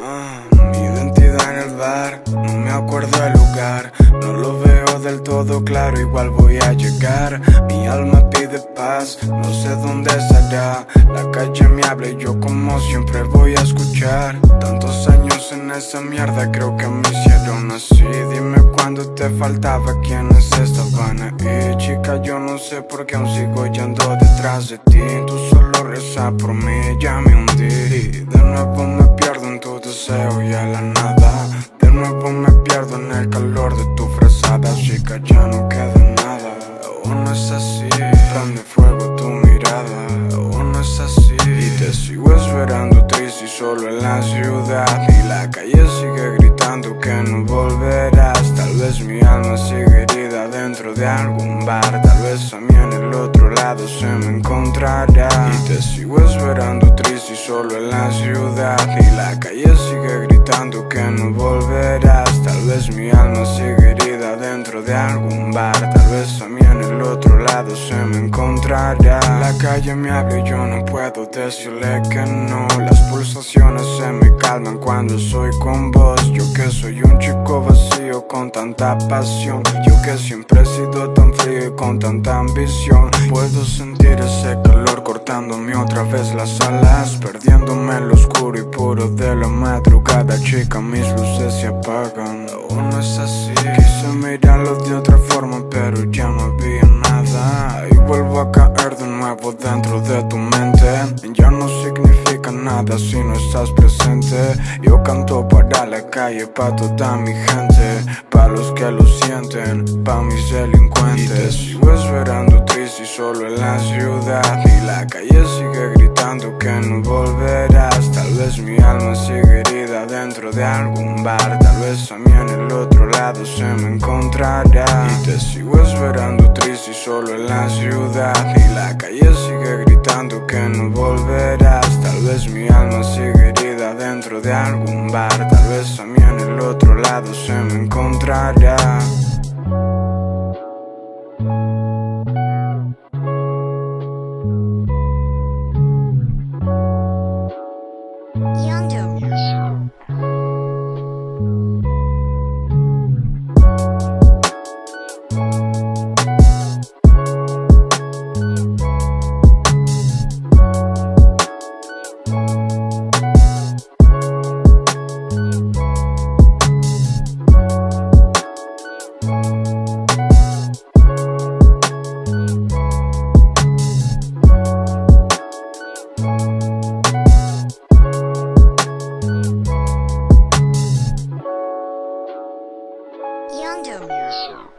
Ah, mi identidad en el bar, no me acuerdo del lugar, no lo veo del todo claro, igual voy a llegar, mi alma pide no sé dónde estará. La calle me habla y yo como siempre voy a escuchar. Tantos años en esa mierda, creo que me hicieron así. Dime cuándo te faltaba, quiénes estaban ahí. Chica, yo no sé por qué aún sigo yendo detrás de ti. Tú solo reza por mí, ya me hundí. De nuevo me pierdo en tu deseo y a la nada. Solo en la ciudad. Y la calle sigue gritando que no volverás. Tal vez mi alma sigue herida dentro de algún bar. Tal vez a mí en el otro lado se me encontrará. Y te sigo esperando triste solo en la ciudad. Y la calle sigue gritando que no volverás. Tal vez mi alma sigue herida dentro de algún bar. La calle me habla y yo no puedo decirle que no. Las pulsaciones se me calman cuando soy con vos. Yo que soy un chico vacío con tanta pasión. Yo que siempre he sido tan frío y con tanta ambición. Puedo sentir ese calor cortándome otra vez las alas. Perdiéndome en lo oscuro y puro de la madrugada. Chica, mis luces se apagan. Aún no es así. Quise mirarlo de otra forma, pero ya no había nada. Y vuelvo a caer de nuevo dentro de tu mente. Ya no significa nada si no estás presente. Yo canto para la calle, pa' toda mi gente. Pa' los que lo sienten, pa' mis delincuentes. Y te sigo esperando triste y solo en la ciudad. Y la calle sigue gritando que no volverás. Tal vez mi alma sigue herida dentro de algún bar. Tal vez a mí en el otro lado se me encontrará. Y te sigo esperando triste y solo en la ciudad. Y la calle sigue gritando que no volverás. Tal vez mi alma sigue herida dentro de algún bar. Tal vez a mí en el otro lado se me encontrará. Kingdom.